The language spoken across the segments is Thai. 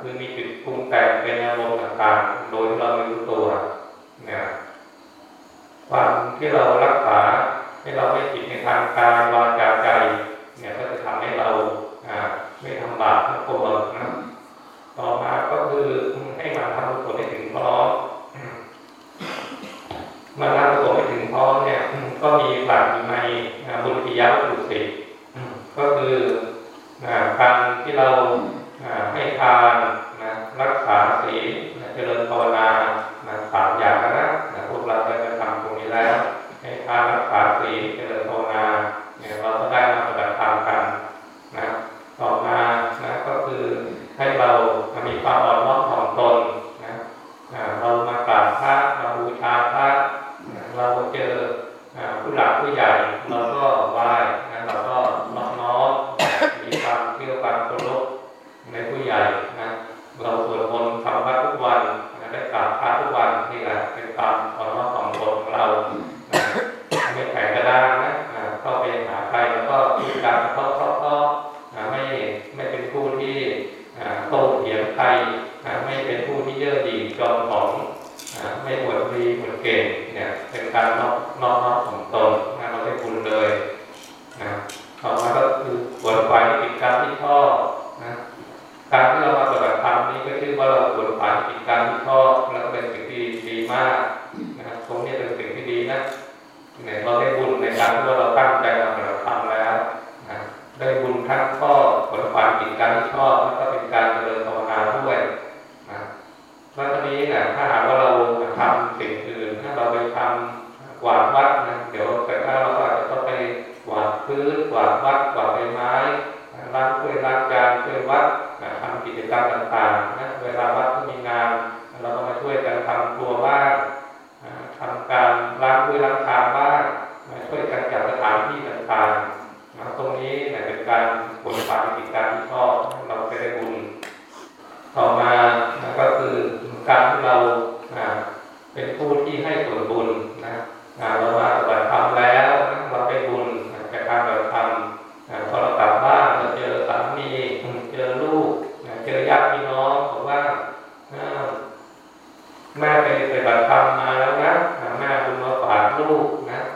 คือมีจุดปรุงแต่งเป็นอารมณ์ต่างๆ โดยเราไม่รู้ตัวเนี่ยความที่เรารักษาให้เราไม่จิดในทางกายวาจาใจ เนี่ยก็จะทำให้เราไม่ทำบาปไม่โกรธนะต่อมาก็คือให้มาทำผลให้ถึงพร้อมมาทำผลให้ถึงพร้อมเนี่ย ก็มีหลักในบุญปิยะสุสิก็คือการที่เรา ให้ทานนะรักษาศีลเจริญภาวนาสามอย่างนะพวกเราได้กระทำตรงนี้แล้ว ให้ทานรักษาศีลเจริญภาวนาเนี่ยเราก็ได้มาปฏิบัติตามกันนะต่อมานะก็คือให้เรามีความอ่อนน้อมถ่อมตนนะเรามากราบพระมาบูชาพระเราเจอผู้หลักผู้ใหญ่เราก็ไหว้ รทุกวันนี่แหละเป็นความอ่อนน้อมของคนของเราไม่แข็งกระด้างนะเข้าไปหาใครแล้วก็พูกันเพาะเพาะเพราะไม่ไม่เป็นผู้ที่โต้เถียงใครไม่เป็นผู้ที่เย่อหยิ่งจองของไม่หวดดีหวดเก่งเนี่ยเป็นการนอกนอก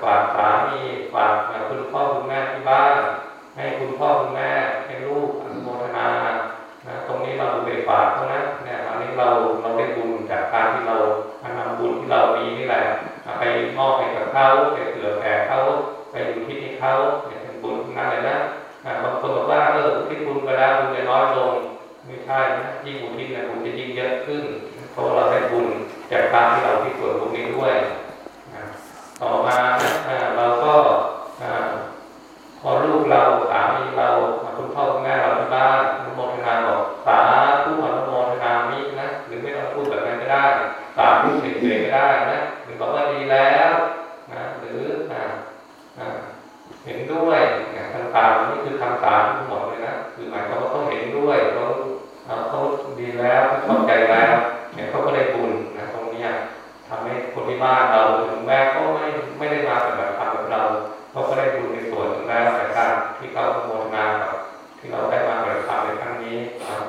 ฝากสามีฝากคุณพ่อคุณแม่ที่บ้านให้คุณพ่อคุณแม่ให้ลูกอนุโมทนานะตรงนี้เราไปฝากเขานะเนี่ยอันนี้เราเราได้บุญจากการที่เรานำบุญที่เรามีนี่แหละไปมอบให้กับเขาไปเผื่อแผ่เขาไปอยู่ที่ที่เขาเนี่ยเป็นบุญนั่นเลยนะบางคนบอกว่าเออที่บุญไปแล้วบุญจะน้อยลงไม่ใช่นะยิ่งบุญที่เนี่ยบุญจะยิ่งเยอะขึ้นเพราะเราได้บุญจากการที่เราที่ส่วนตรงนี้ด้วย ต่อมาเราก็พอลูกเราสามีเราคุณพ่อคุณแม่เราที่บ้านอนุโมทนาบอกสาธุอนุโมทนามินะหรือไม่ต้องพูดแบบนั้นก็ได้สาธุเฉยๆก็ได้นะหรือบอกว่าดีแล้วนะหรือเห็นด้วยต่างๆนี่คือคำสาทั้งหมดเลยนะคือหมายความว่าเขาเห็นด้วยเขาเขาดีแล้วเขาเข้าใจแล้วเนี่ยเขาก็ได้บุญนะ ทำให้คนที่บ้านเราถึงแม้เขาไม่ไม่ได้มาแบบทำแบบเราเขาก็ได้บุญในส่วนนึงแล้วแต่การที่เขาโมทนากับที่เราได้มาแบบทำในครั้งนี้ครับ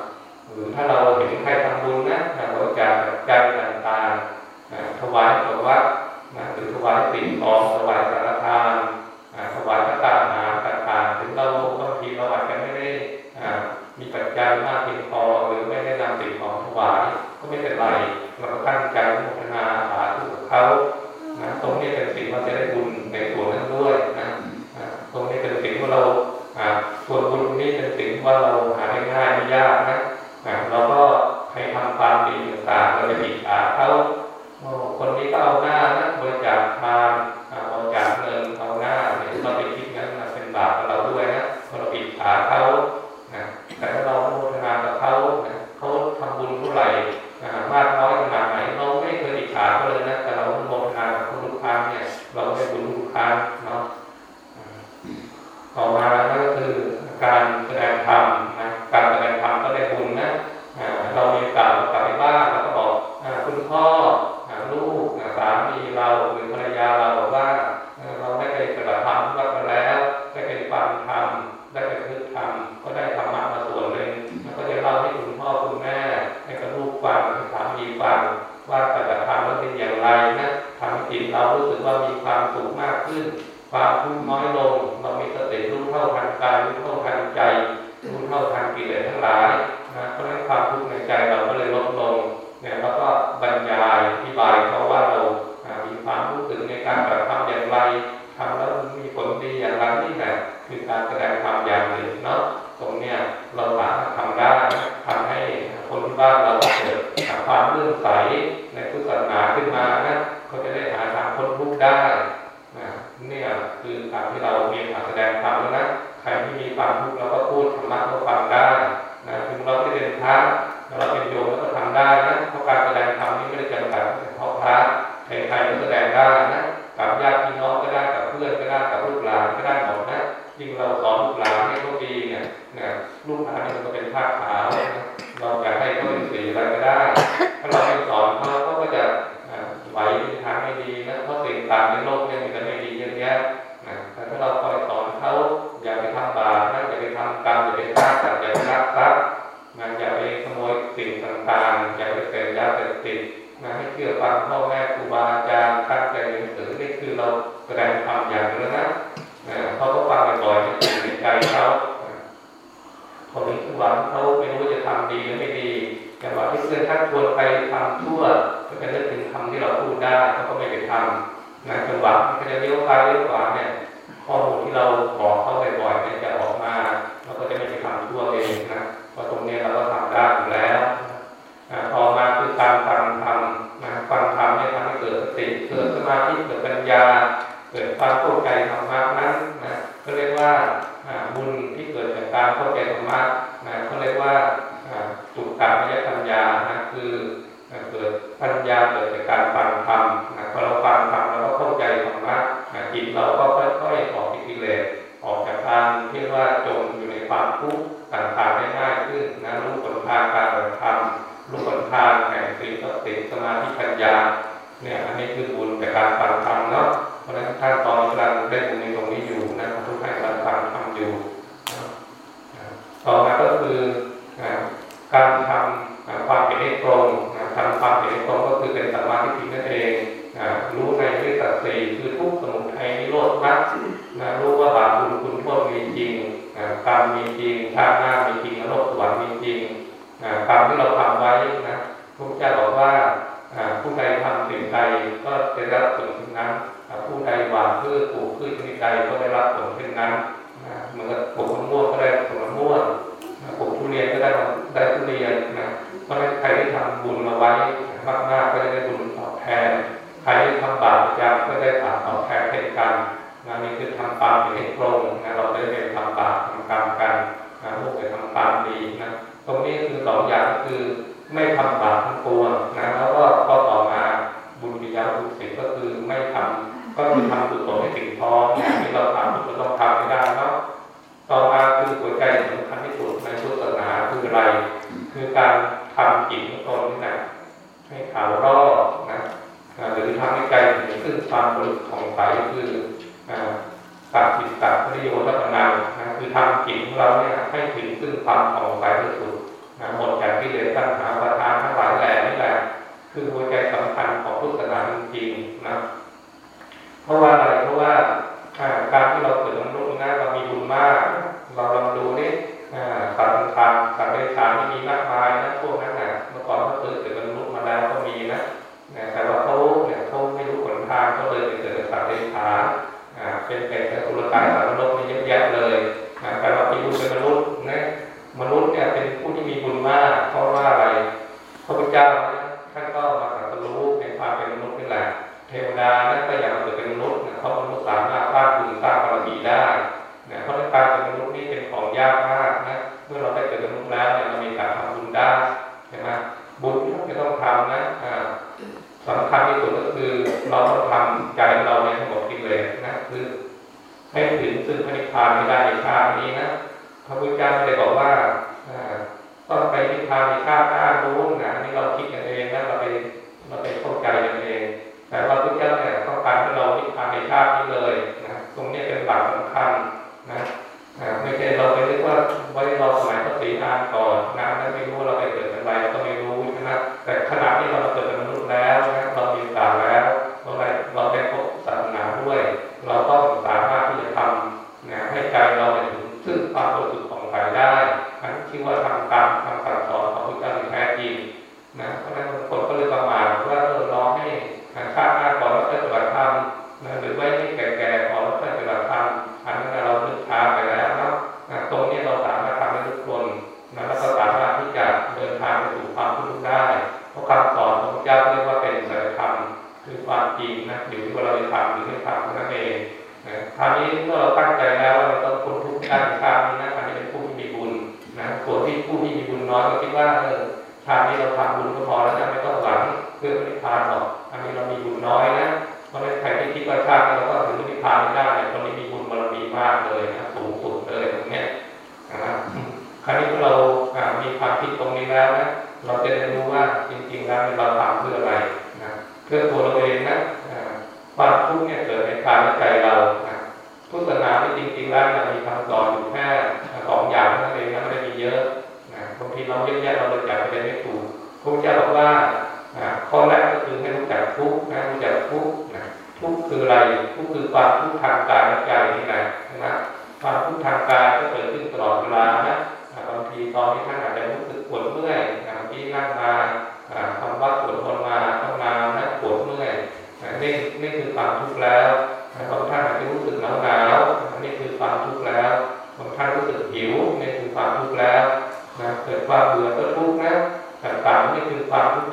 หรือถ้าเราเห็นใครทำบุญนะเราก็จะใจต่างๆถวายกับวัดหรือถวายสิ่งของถวายสารทานถวายพระตาหาต่างๆถึงเราบางทีเราอาจจะไม่ได้มีปัจจัยมากเพียงพอหรือไม่ได้นำสิ่งของถวายก็ไม่เป็นไรเราก็ตั้งใจ ก็เป็นเรื่องถึงทำที่เราพูดได้เขาก็ไม่ไปทำนะจังหวะมันจะเลี้ยวซ้ายเลี้ยวขวาเนี่ยข้อมูลที่เราบอกเขาบ่อยๆเนี่ยจะออกมาเราก็จะไม่ไปทำทั่วเองนะเพราะตรงนี้เราก็ทำได้อยู่แล้วพอมาคือการฟังธรรมนะฟังธรรมเนี่ยทำให้เกิดสติเกิดสมาธิเกิดปัญญา เกิดความเข้าใจธรรมะนั้นนะก็เรียกว่าบุญที่เกิดจากการเข้าใจธรรมะนะเขาเรียกว่าสุขามยปัญญานะคือเกิด ปัญญาเกิดจากการฟังธรรมนะพอเราฟังธรรมเราก็เข้าใจธรรมะจิตเราก็ค่อยๆออกจากกิเลสออกจากการที่ว่าจมอยู่ในความทุกข์ต่างๆได้ง่ายขึ้นนะรู้ผลทางการปฏิธรรมรู้ผลทางแห่งสิ่งสติสมาธิปัญญาเนี่ยอันนี้คือบุญจากการฟังธรรมเนาะเพราะฉะนั้นท่านตอนกำลังได้บุญในตรงนี้อยู่นะทุกท่านกำลังฟังธรรมอยู่ต่อมาก็คือการทำความเป็นตรงามความเห็นตรงก็คือเป็นสัมมาทิฏฐินั่นเองรู้ในนิสัจสี่คือทุกสมุทัยนิโรธมรรครู้ว่าบาปบุญคุณโทษมีจริงกรรมมีจริงชาติหน้ามีจริงนรกสวรรค์มีจริงกรรมที่เราทำไว้นะพระเจ้าบอกว่าผู้ใดทำาสิ่งใดก็จะรับผลเช่นนั้นผู้ใดหวานพื่อปลูกพืชชนิดใดก็ได้รับผลเช่นนั้น Yeah.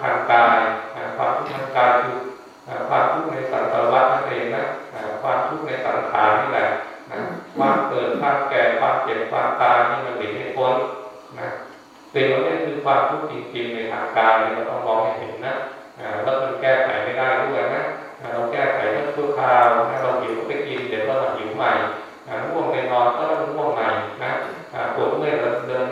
างกาย ความทุกข์ทางกายคือความทุกข์ในสังสารวัฏนั่นเองนะความทุกข์ในสังขารนี่แหละความเกิดความแก่ความเจ็บความตายนี่มันหลีกไม่พ้นนะสิ่งเหล่านี้คือความทุกข์จริงๆในทางกายเราต้องมองให้เห็นนะแล้วมันแก้ไขไม่ได้ด้วยนะเราแก้ไขเพื่อชั่วคราวเราหิวก็ไปกินเดี๋ยวเราหิวใหม่ง่วงไปนอนก็ต้องง่วงใหม่นะปวดเมื่อยเราเดิน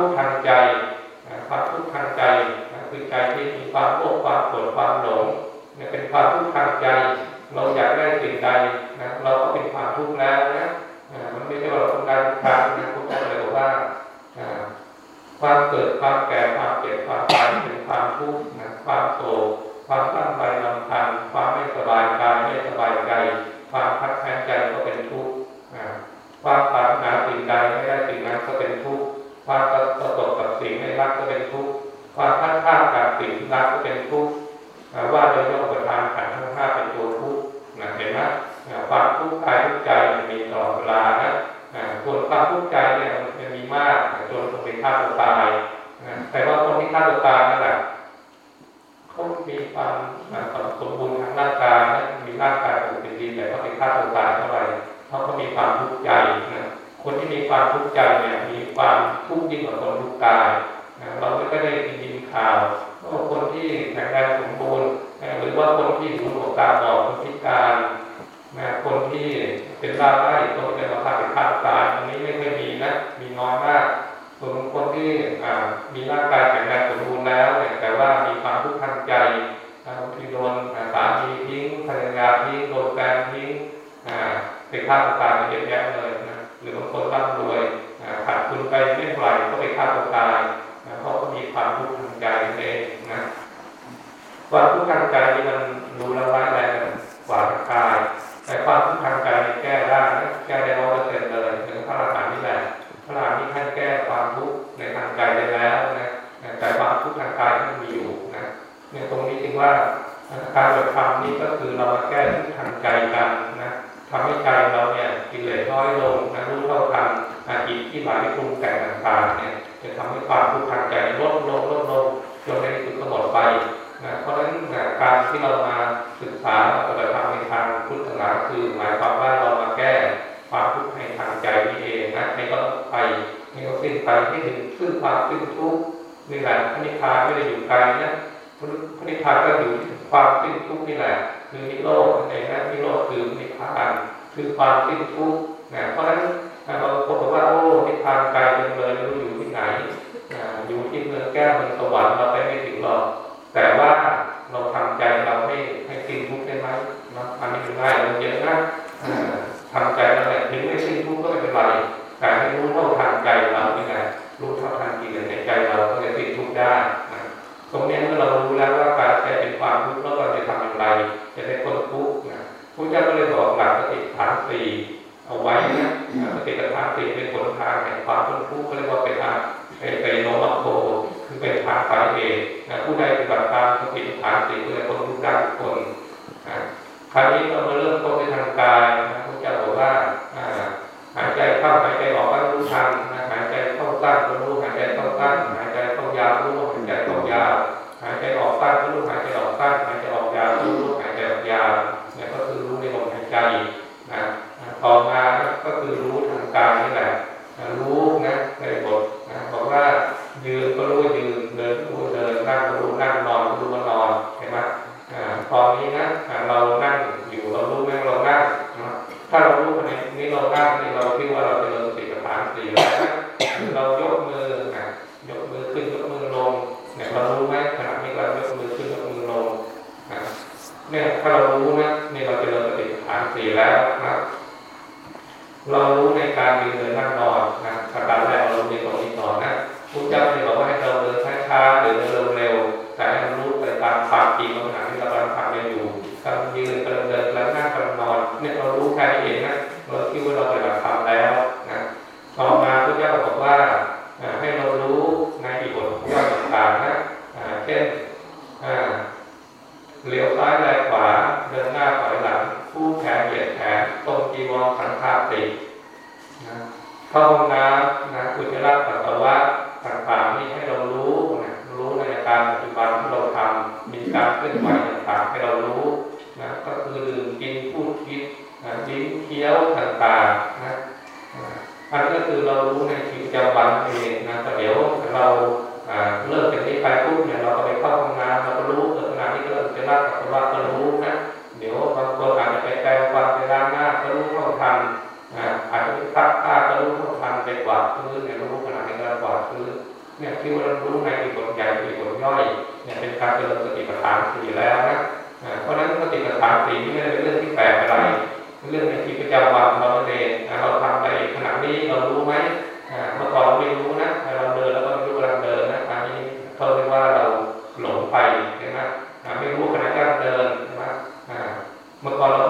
ทุกข์ทางใจความทุกข์ทางใจคือใจที่มีความโกรธความโกรธความหลงเป็นความทุกข์ทางใจ เราอยากได้สิ่งใดนะเราก็เป็นความทุกข์แล้วนะมันไม่ใช่ว่าเราต้องการกางนะทุกข์อะไรบอกว่าความเกิดความแก่ความเจ็บความตายเป็นความทุกข์นะความโศกความตั้งใจลำพันความไม่สบายกายไม่สบายใจ ความพัดแพ้ใจก็เป็นทุกข์ความปรารถนาสิ่งใดไม่ได้สิ่งนั้นก็เป็นทุกข์ ความประสบกับสิ่งไม่รักก็เป็นทุกข์ความพัดพลาดจากสิ่งที่รักก็เป็นทุกข์ว่าโดยย่อประทานขันทั้งห้าเป็นตัวทุกข์เห็นไหมความทุกข์กายทุกใจมันมีตลอดเวลานะส่วนความทุกข์ใจเนี่ยมันมีมากจนต้องไปฆ่าตัวตายแต่ว่าคนที่ฆ่าตัวตายนั่นแหละเขามีความสมบูรณ์ทางร่างกายมีร่างกายปกติดีแต่เขาไปฆ่าตัวตายเท่าไหร่เพราะเขามีความทุกข์ใจนะ คนที่มีความทุกข์ใจเนี่ยมีความทุกข์ยิ่งกว่าคนทุกข์กายนะเราไม่ได้ยินข่าวว่าคนที่แข็งแรงสมบูรณ์หรือว่าคนที่หูหนวกตาบอดคนพิการนะคนที่เป็นล่าไล่คนที่เป็นมาฆ่าเป็นฆ่าตายอันนี้ไม่เคยมีนะมีน้อยมากส่วนคนที่มีร่างกายแข็งแรงสมบูรณ์แล้วเนี่ยแต่ว่ามีความทุกข์ทางใจบางทีโดนสามีทิ้งภรรยาทิ้งโดนแฟนทิ้งไปฆ่าตัวตายไปเยอะแยะเลยน หรือบางคนร่ำรวยขาดทุนไปไม่ไหร่ก็ไปฆ่าตัวตายเพราะก็มีความทุกข์ทางใจเองนะความทุกข์ทางใจนี่มันดูแลร้ายแรงกว่าทางกายแต่ความทุกข์ทางใจแก้ได้นะแก้ได้ร้อยเปอร์เซ็นต์เลยถึงพระอรหันต์นี่แหละพระอรหันต์นี่ท่านแก้ความทุกข์ในทางใจได้แล้วนะแต่ความทุกข์ทางกายมันมีอยู่นะเนี่ยตรงนี้จึงว่าการปฏิบัตินี้ก็คือเรามาแก้ทุกข์ทางใจกันนะ ทำให้ใจเราเนี่ยกิเลสน้อยลงนะรู้เท่าทันอาจิตที่หลายปรุงแต่งต่างๆเนี่ยจะทำให้ความทุกข์ทางใจลดลง คิดนะยิ้มเคี้ยวต่างๆนะอันก็คือเรารู้ในชีวิตประจำวันเองนะแต่เดี๋ยวเราเลิกจากนี้ไปปุ๊บเนี่ยเราก็ไปเข้าห้องน้ำเราก็รู้เออขณะนี้ก็เริ่มจะรักปัสสาวะก็รู้นะเดี๋ยวบางคนอาจจะไปแปลงฟันไปล้างหน้าก็รู้เท่าทันอาจจะไปซักผ้าก็รู้เท่าทันไปกวาดพื้นเนี่ยรู้ขณะนี้ก็กวาดพื้นเนี่ยที่ว่าเรารู้ในอีกบทใหญ่อีกบทย่อยเนี่ยเป็นการเจริญสติปัฏฐานสี่แล้วนะเพราะฉะนั้นสติปัฏฐานสี่นี่ไม่ได้เป็นเรื่องที่แปลกอะไร เรื่องในชีวิตประจำวันเราเองเราทำไปขณะนี้เรารู้ไหมเมื่อก่อนเราไม่รู้นะเราเดินแล้วก็ไม่รู้กำลังเดินนะเขาเรียกว่าเราหลงไปใช่ไหมไม่รู้ขณะการเดินใช่ไหมเมื่อก่อนเรา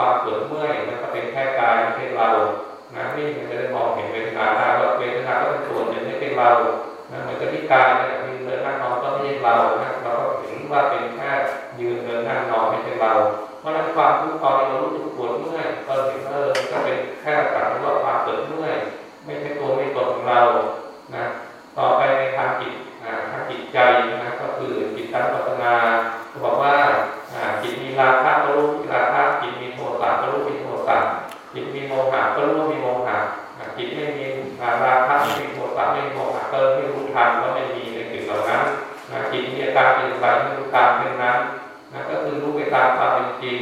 ความปวดเมื่อยมันก็เป็นแค่กายไม่ใช่เรานะนี่มันจะได้มองเห็นเวทนาได้ว่าเวทนาก็เป็นส่วนหนึ่งไม่ใช่เรานะเหมือนกับที่กายเนี่ยมีเดินนั่งนอนก็ไม่ใช่เรานะเราก็เห็นว่าเป็นแค่ยืนเดินนั่งนอนไม่ใช่เราเพราะนั้นความทุกข์ตอนที่เรารู้สึกปวดเมื่อยเราเห็นเออก็เป็นแค่สักว่าความเกิดเมื่อยไม่ใช่ตัวไม่ตนของเรานะต่อไปในทางจิตทางจิตใจนะก็คือจิตตั้งปัฒนาบอกว่าจิตมีราคะก็รู้ราคะจิตมีโทสะก็รู้มีโทสะจิตมีโมหะก็รู้มีโมหะจิตไม่มีราคะไม่มีโทสะไม่มีโมหะก็ไม่รู้ทันว่าไม่มีในสิ่งเหล่านั้นจิตมีอาการเป็นไปไม่รู้ตามเช่นนั้นนะก็คือรู้ไป ตามความเป็นจริง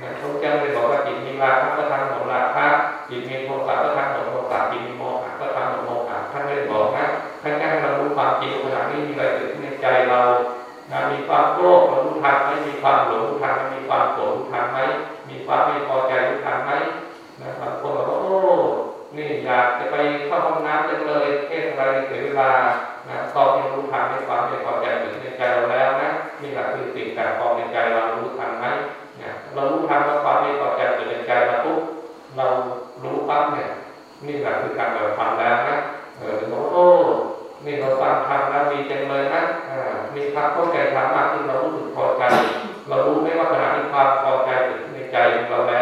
นะพระเจ้าเลยบอกว่าจิตมีราคะก็ทำหมดราคะจิตมีโทสะก็ทำหมโทสะจิตมีโมหะก็ทำหมโมหะท่านไม่ได้บอกนะท่านแค่ให้เรารู้ความจริงขณะนี้มีอะไรเกิดขึ้นในใจเรานะมีความโกรธเรารู้ทันไหมมีความหลงรู้ทันไหมมีความโกรธรู้ทันไหมมีความไม่พอใจรู้ทันไหมนะบางคนบอกว่าโอ้นี่อยากจะไปเข้าห้องน้ำจังเลยเทศอะไรเสียเวลานะตอนที่รู้ทันในความไม่พอใจเกิดในใจเราแล้วนะ นี่แหละคือสิ่งแต่พอในใจเรารู้ทันไหมเนี่ยเรารู้ทันว่าความไม่พอใจเกิดในใจเราปุ๊บเรารู้ปั๊บเนี่ยนี่แหละคือการแบบฟังแล้วนะเออถึงบอกโอ้นี่เราฟังทำแล้วมีจังเลยนะมีความเข้าใจธรรมากขึ้นเรารู้สึกพอใจ เรารู้ไหมว่าขณะที่ความพอใจเกิดขึ้นในใจเราแล้ว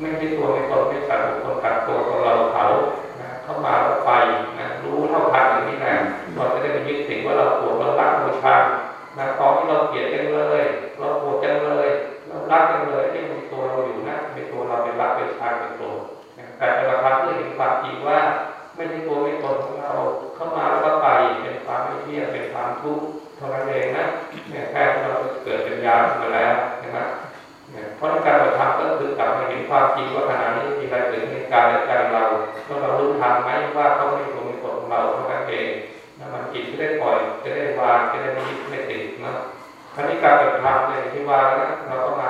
ไม่ใช่ตัวไม่ตนไม่สัตว์บุคคลตัดตัวของเราเขาเข้ามาแล้วไปนะรู้เท่าทันอย่างนี้นะเราจะได้ไปยึดถือว่าเราปวดเรารักเราชังนะตอนที่เราเกลียดกันเลยเราปวดกันเลยเรารักกันเลยที่มีตัวเราอยู่นะเป็นตัวเราเป็นรักเป็นชังเป็นตัวแต่เป็นราคาเพื่อเห็นความจริงว่า ไม่ใช่ตัวไม่ตนของเราเข้ามาแล้วก็ไปเป็นความไม่เที่ยงเป็นความทุกข์เท่านั้นเองนะแค่เราเกิดเป็นญามาแล้วนะครับ เพราะการปฏิบัติก็คือกลับมาเห็นความจริงว่าขณะนี้มีอะไรเกิดในกายและใจเราก็เรารู้ทันไหมว่าเขาไม่ควไม่ตนของเราเท่านั้นเองนะมันจิตจะได้ปล่อยจะได้วางจะได้ไม่ยึดไม่ติดนะคราวนี้การปฏิบัติเนี่ยที่ว่านะเราก็มา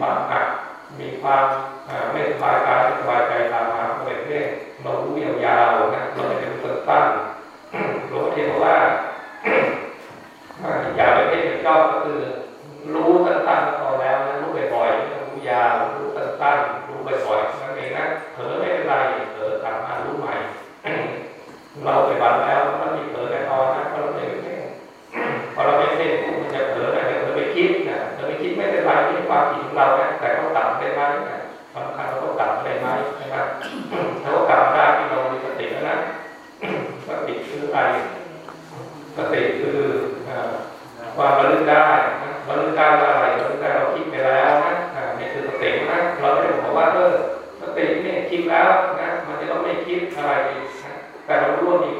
ความอักมีความไม่สบายกายสบายใจตามมาเป็นเรื่เรารู้ยาวๆนะเราจะเป็นคนตั้งหลวงพ่อเทศว่าอยาไปเพ่งชอบก็คือ รู้ตั้งตั้ๆพอแล้วนะรู้บ่อยๆรู้ยาวรู้ตั้งๆรู้บ่อยๆนั่นเองนะเผลอไ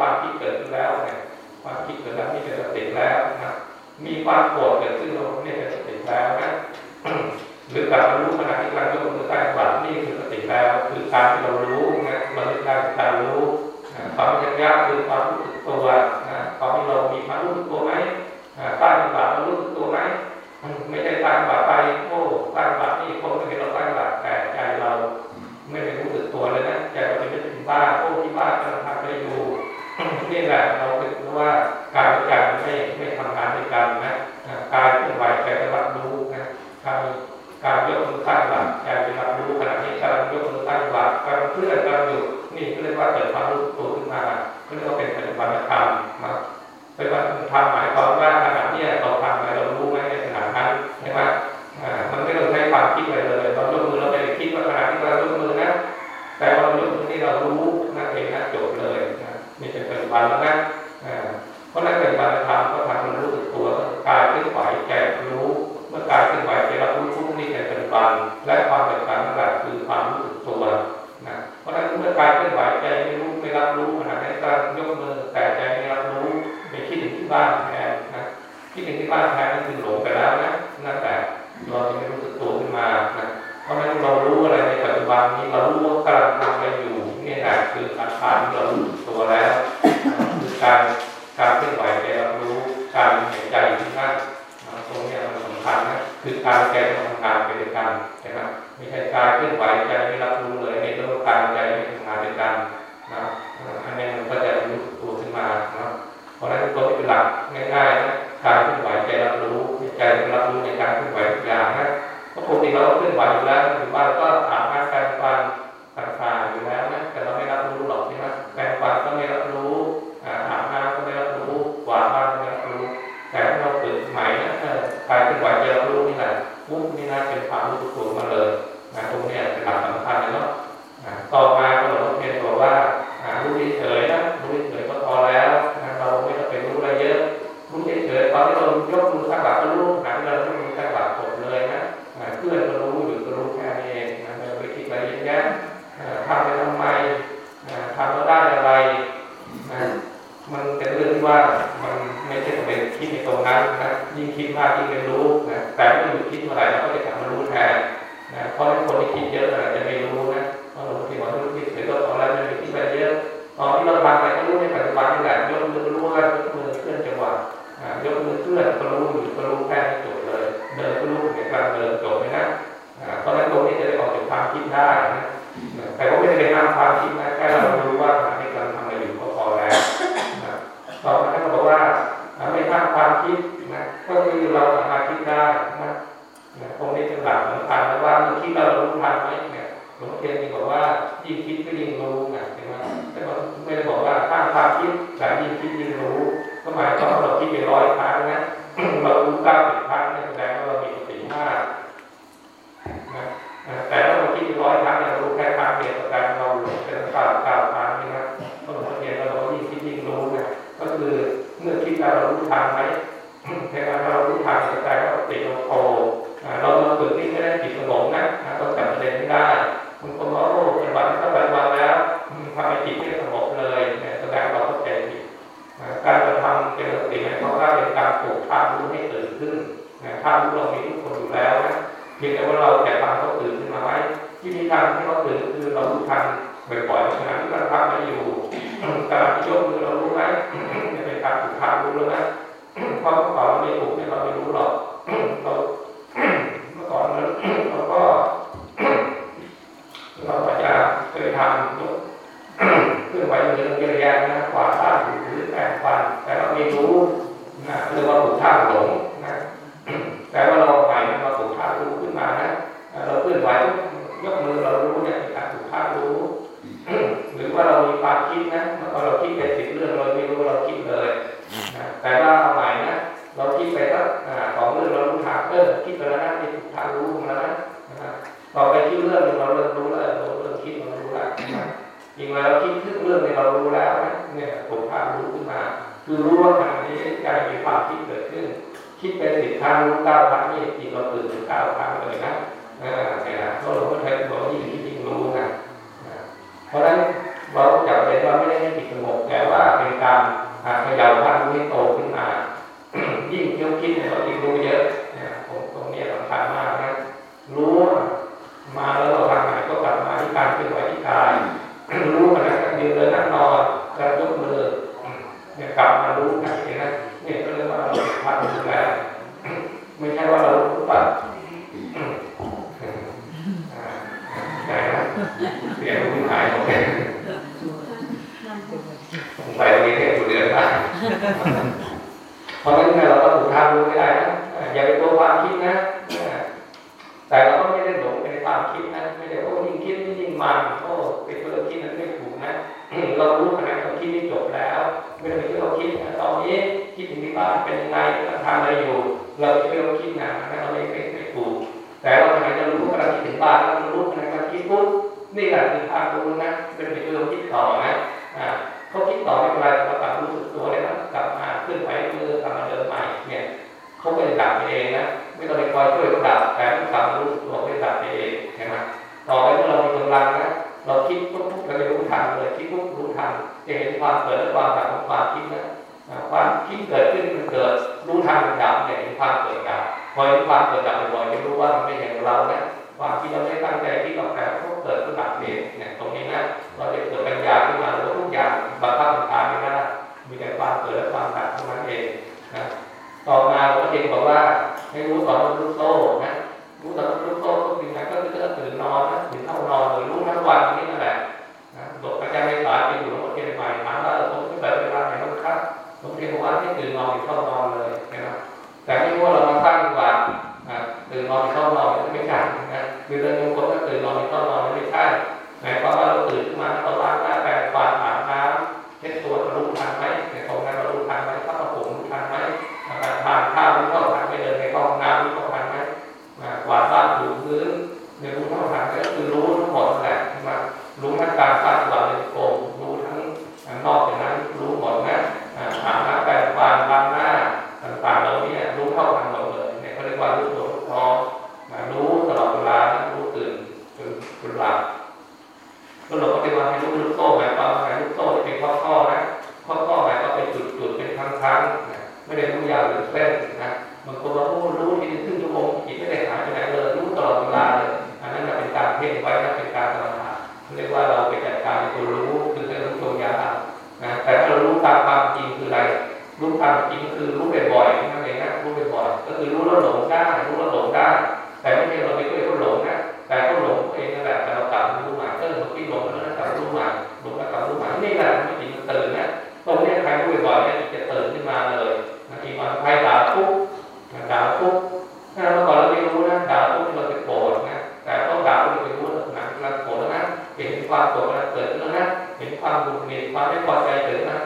ความคิดเกิดขึ้นแล้วเนี่ยความคิดเกิดแล้วนี่เป็นสติแล้วนะมีความโกรธเกิดขึ้นเราเนี่ยเป็นสติแล้วนะหรือการรู้ขณะที่การยกมือใต้บัตนี่คือสติแล้ว คือการที่เรารู้นะมันเป็นการการรู้ความยักยักคือความรู้สึกตัวนะความที่เรามีความรู้ตัวไหมใต้บาตรรู้ตัวไหมไม่ใช่ใต้บาตรไปโอ้ใต้บาตรนี่คน หล งนะแต่ว่าเราใหม่มาปลูกธาตุรู้ขึ้นมานะเราเคลื่อนไหวยกมือเรารู้เนี่ยการปลูกธาตุรู้หรือว่าเรามีความคิดนะพอเราคิดไปสิบเรื่องเราไม่รู้เราคิดเลยแต่ว่าเอาใหม่นะเราคิดไปสักสองเรื่องเรารู้ทางเออคิดไปแล้วนะเป็นทางรู้มาแล้วนะต่อไปคิดเรื่องนึงเราเริ่มรู้แล้วเราเริ่มคิดเรารู้แล้วจริงแล้วเราคิดทุกเรื่องเนี่ยเรารู้แล้วนะเนี่ยปลูกทางรู้ขึ้นมา คือรู้ว่าขณะนี้ใจมีความคิดเกิดขึ้น คิดไปสิบครั้งเก้าครั้งนี่จิตเราตื่นถึงเก้าครั้งเลยนะเออเนี่ยนะเพราะหลวงพ่อไทยบอกยิ่งคิดยิ่งรู้นะเพราะฉะนั้นเราจับเลยว่าไม่ได้ให้จิตสงบแต่ว่าเป็นการขยับพันให้โตขึ้นมา ยิ่งเที่ยวคิดเรายิ่งรู้เยอะเนี่ยตรงนี้สำคัญมากนะรู้มาแล้วเราทำอะไรก็กลับมาที่การเคลื่อนไหวที่กายรู้ขณะการยืนเดินนั่งนอนการยกมือกลับมารู้นะเห็นไหม เนี่ยก็เรียกว่าเราพัฒนาแล้วไม่ใช่ว่าเรารู้ปั๊บไหนนะเสียงคุณหายหมดเลยสงสัยตรงนี้เนี่ยอยู่เดือนได้เพราะงั้นเราต้องถูกทางรู้ไม่ได้นะอย่าไปตัวความคิดนะ แต่เราก็ไม่ได้หลงใน ความคิดนะไม่ได้โอ้ยิ่งคิดยิ่งมันโอ้ไปเพื่อคิดนั้นไม่ถูกนะเรารู้ขนาดเราคิดไม่จบแล้ว ไม่ได้ไปเชื่อเราคิดตอนนี้คิดถึงที่บ้านเป็นยังไงทำอะไรอยู่ เราไปเชื่อเราคิดนะเราไม่ไม่ไม่ถูก แต่เราขณะจะรู้ขณะคิดถึงบ้านเรารู้ขณะเราคิดปุ๊บนี่แหละคือทางรู้นะเป็นไปเพื่อเราคิดต่อนะอ่าเขาคิดต่อไม่เป็นไรเรากลับรู้สึกตัวเลยนะกลับมาขึ้นไปมือกลับมาเดินใหม่เนี่ยเขาก็จะดับเองนะไม่ต้องไปคอยช่วยเขาดับแต่กลับรู้สึกตัวให้ดับเอง ต่อไปเมื่อเรามีกำลังนะเราคิดปุ๊บปุ๊บเราจะรู้ทันเลยคิดปุ๊บรู้ทันจะเห็นความเกิดและความดับของความคิดนะความคิดเกิดขึ้นมันเกิดรู้ทันมันดับเนี่ยเห็นความเกิดดับพอเห็นความเกิดดับบ่อยๆจะรู้ว่ามันไม่ใช่ของเรานะความคิดเราไม่ตั้งใจที่เราแต่ก็เกิดขึ้นดับเองเนี่ยตรงนี้นะเราจะเกิดปัญญาขึ้นมาหรือทุกอย่างบังคับบัญชาไม่ได้มีแต่ความเกิดและความดับเท่านั้นเองนะต่อมาพระเจ้าบอกว่าให้รู้ต่อรู้โซ่นรู้โซ่นะ ตื่นเข้านอนหรือรู้ทั้งวันนี้นั่นแหละนะหลบอาจารย์ไม่สายไปอยู่หลวงพ่อเทียนใหม่ถามว่าผมที่แบบเวลาไหนต้องคัดหลวงพ่อเทียนบอกว่าให้ตื่นนอนเข้านอนเลยนะแต่ไม่รู้ว่าเรามาสร้างวันตื่นนอนเข้านอนไม่ใช่นะคือเรื่องมงคลก็ตื่นนอนเข้านอนไม่ใช่หมายความว่าเราตื่นขึ้นมาเรา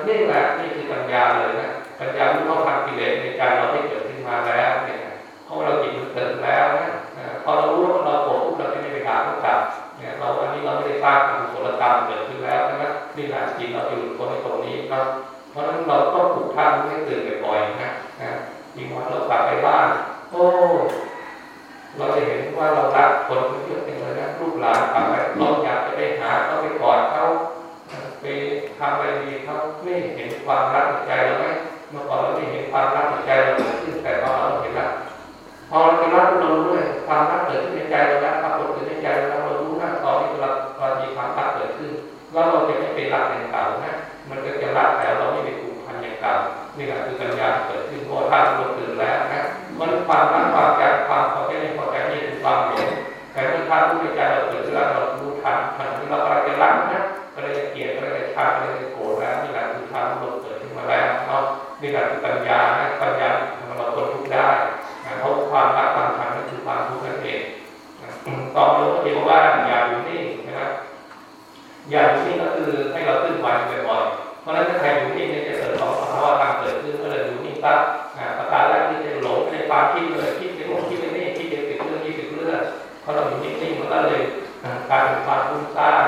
นี่แหละนี่คือปัญญาเลยนะปัญญารู้เท่าทันกิเลสในใจเราที่เกิดขึ้นมาแล้วเนี่ยเพราะเราจิตมันเกิดแล้วนะพอเรารู้ว่าเราโกรธเราไม่ไปด่าเขากลับเนี่ยเราอันนี้เราไม่ได้สร้างกุศลกรรมเกิดขึ้นแล้วนะนี่แหละจิตเราอยู่ตรงนี้ตรงนี้ครับ เพราะฉะนั้นเราต้องผูกท่านให้ตื่นบ่อยๆนะนะอีวันเรากลับไปบ้านโอ้เราจะเห็นว่าเรารักคนเยอะจังเลยนะลูกหลานกลับไปเราอยากจะไปหาเขาไปกอดเขาไปทำอะไรดีเขาไม่เห็น ความรักในใจเราไหมเมื่อก่อนเราไม่เห็นความรักในใจเราเกิดขึ้นแต่พอเราเห็นแล้วพอเราไปรักเรารู้ด้วยความรักเกิดขึ้นในใจเราแล้วความเกิดในใจเราเรารู้นะตอนที่เราเรามีความรักเกิดขึ้นแล้วเราจะไม่ไปรักอย่างเก่านะมันก็จะรักแต่เราไม่ไปผูกพันอย่างเก่านี่แหละคือปัญญาเกิดขึ้นเพราะท่านรู้ตื่นแล้วนะมันความรักความใจความพอใจไม่พอใจนี่คือความเห็นแต่เมื่อท่านรู้ในใจเราเกิดขึ้นแล้วเรารู้ทันทันที่เรากำลังจะรักนะก็เลยจะเกลียดก็เลยจะชังเลยจะโกร นี่แหละคือปัญญานะปัญญาทำให้เราพ้นทุกได้เพราะความรักความชังนั่นคือความทุกข์นั่นเองตอนรู้ก็เรียกว่าอย่าอยู่นิ่นะครับอย่าอยู่นิ่ก็คือให้เราตื่นไหวบ่อยๆเพราะฉะนั้นถ้าใครอยู่นิ่งเนี่ยจะเกิดของภาวะการเกิดขึ้นก็เลยอยู่นิ่ปั๊บประการแรกที่จะหลงในความคิดเลยคิดไปโน่นคิดไปนี่คิดไปติดเรื่องนี้ติดเรื่องเพราะเราอยู่นิ่งๆมันก็เลยกายเป็นความฟุ้งซ่าน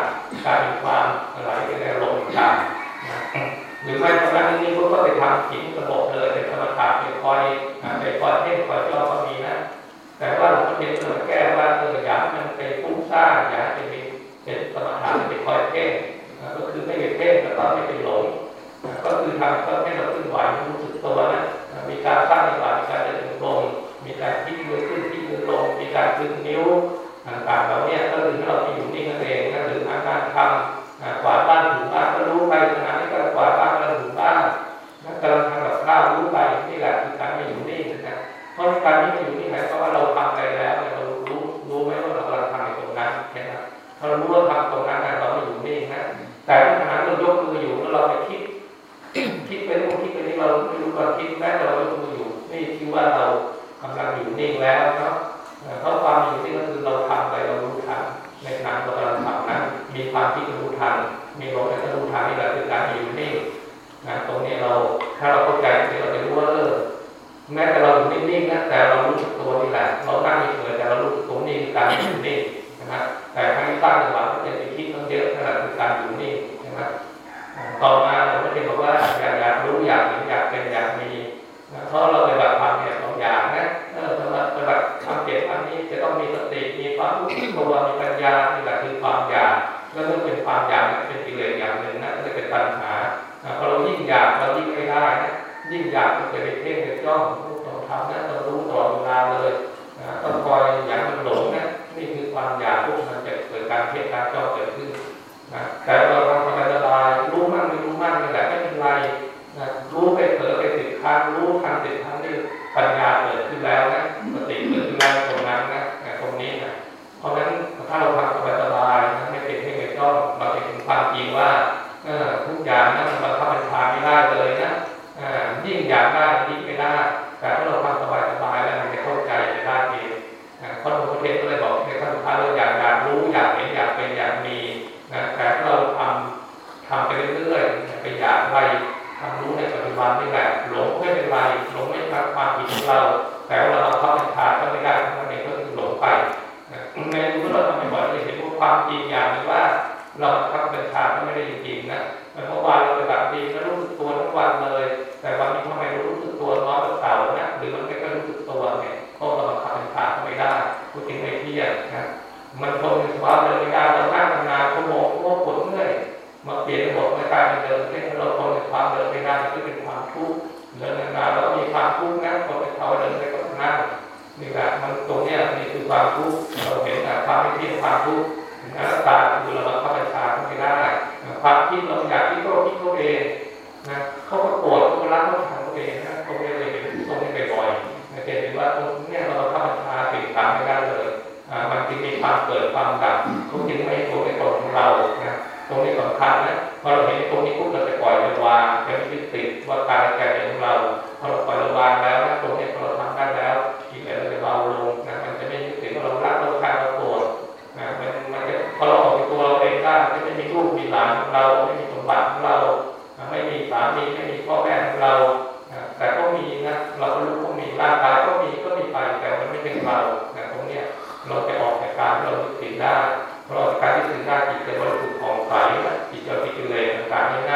กายเป็นความไหลไปในอารมณ์ต่าง หรือไม่เพราะนั้นนี่พวกก็ไปทำจิตสงบเลยเป็นสมถะไปคอยไปคอยเพ่งคอยจ้อก็มีนะ แต่ว่าหลวงพ่อเทียนเสนแก้ว่าเอออย่าให้มันไปฟุ้งซ่านอย่าให้เป็นเป็นสมถะไปคอยเพ่งก็คือไม่ไปเพ่งแล้วก็ไม่ไปหลงก็คือทำก็ให้เราขึ้นไหวรู้สึกตัวนะมีการสร้างในบามีการเดินลงมีการทิ้งมือขึ้นทิ้งมือลงมีการดึงนิ้วต่างๆเราเนี่ยก็คือเราไปอยู่นิ่งนั่นเองนะหรืออาการทำกวาดบ้านถูบ้านก็รู้ไปขณะ การที่ไม่อยู่นิ่งหมายความว่าเราทำอะไรแล้วเรารู้รู้ไหมว่าเรากำลังทำในตรงนั้นแค่นั้นถ้าเรารู้ว่าทำตรงนั้นเราไม่อยู่นิ่งนะแต่ถ้าขณะเรายกมืออยู่แล้วเราไปคิด คิดไปนู่นคิดไปนี่เราไม่รู้ว่าคิดแม้เรายกมืออยู่นี่คือว่าเรากำลังอยู่นิ่งแล้วเนาะเพราะความอยู่นิ่งก็คือเราทำไปเรารู้ทันในขณะเรากำลังทำนั้นมีความคิดรู้ทันมีลมก็รู้ทันนี่แหละคือการอยู่นิ่งนะตรงนี้เราถ้าเราเข้าใจเราจะรู้ว่าเออ แม้แต่เราอยู่นิ่งๆนะแต่เรารู้สึกตัวนี่แหละเรานั่งเฉ ว่าความจริงอย่างหนึ่งว่า เราทับเป็นทางก็ไม่ได้จริงๆนะเมื่อวานเราไปแบบดีก็รู้สึกตัวทั้งวันเลย แต่วันนี้ทำไมรู้สึกตัวน้อยกว่าเก่านะหรือมันไม่ก็รู้สึกตัวเนี่ยเพราะเราบังคับเป็นทางไม่ได้พูดถึงไม่เที่ยงนะมันคงในสภาพเดินไม่ได้เรานั่งนานชั่วโมงชั่วโมงปวดเมื่อยมาเปลี่ยนระบบในการเดินให้เราคงในความเดินไม่ได้ก็เป็นความทุกข์เดินนานๆเรามีความทุกข์นะพอไปเขาเดินไปก็นั่งนี่แหละมันตรงนี้นี่คือความทุกข์เราเห็นแต่ความไม่เที่ยงความทุกข์ น้าตาคือเราบังคับเป็นทาไม่ได้ความคิดเราอยากคิดก็คิดเขาเองนะเขาก็โกรธเขารักเขาทำเขาเองนะเขาไม่เลยเป็นตรงนี้บ่อยๆนะเห็นว่าตรงนี้เราเข้าบัญชาติดตามไม่ได้เลยมันจึงมีความเกิดความดับเขาจึงไม่ตรงในตรงของเรานะตรงนี้สำคัญนะพอเราเห็นตรงนี้ปุ๊บเราจะปล่อยจะวางจะไม่ยึดติดว่ากายใจเป็นของเราพอเราปล่อยเราวางแล้วนะตรงนี้เราท เราไม่มีสมบัติของเราไม่มีสามีไม่มีพ่อแม่ของเราแต่ก็มีนะเราก็รู้ก็มีร่างกายก็มีก็มีไปแต่มันไม่เป็นเราตรงเนี้ยเราจะออกจากการเราถึงได้เพราะการที่ถึงได้จิตจะบริสุทธิ์ของใสจิตจะพิจารณต่ารง่าย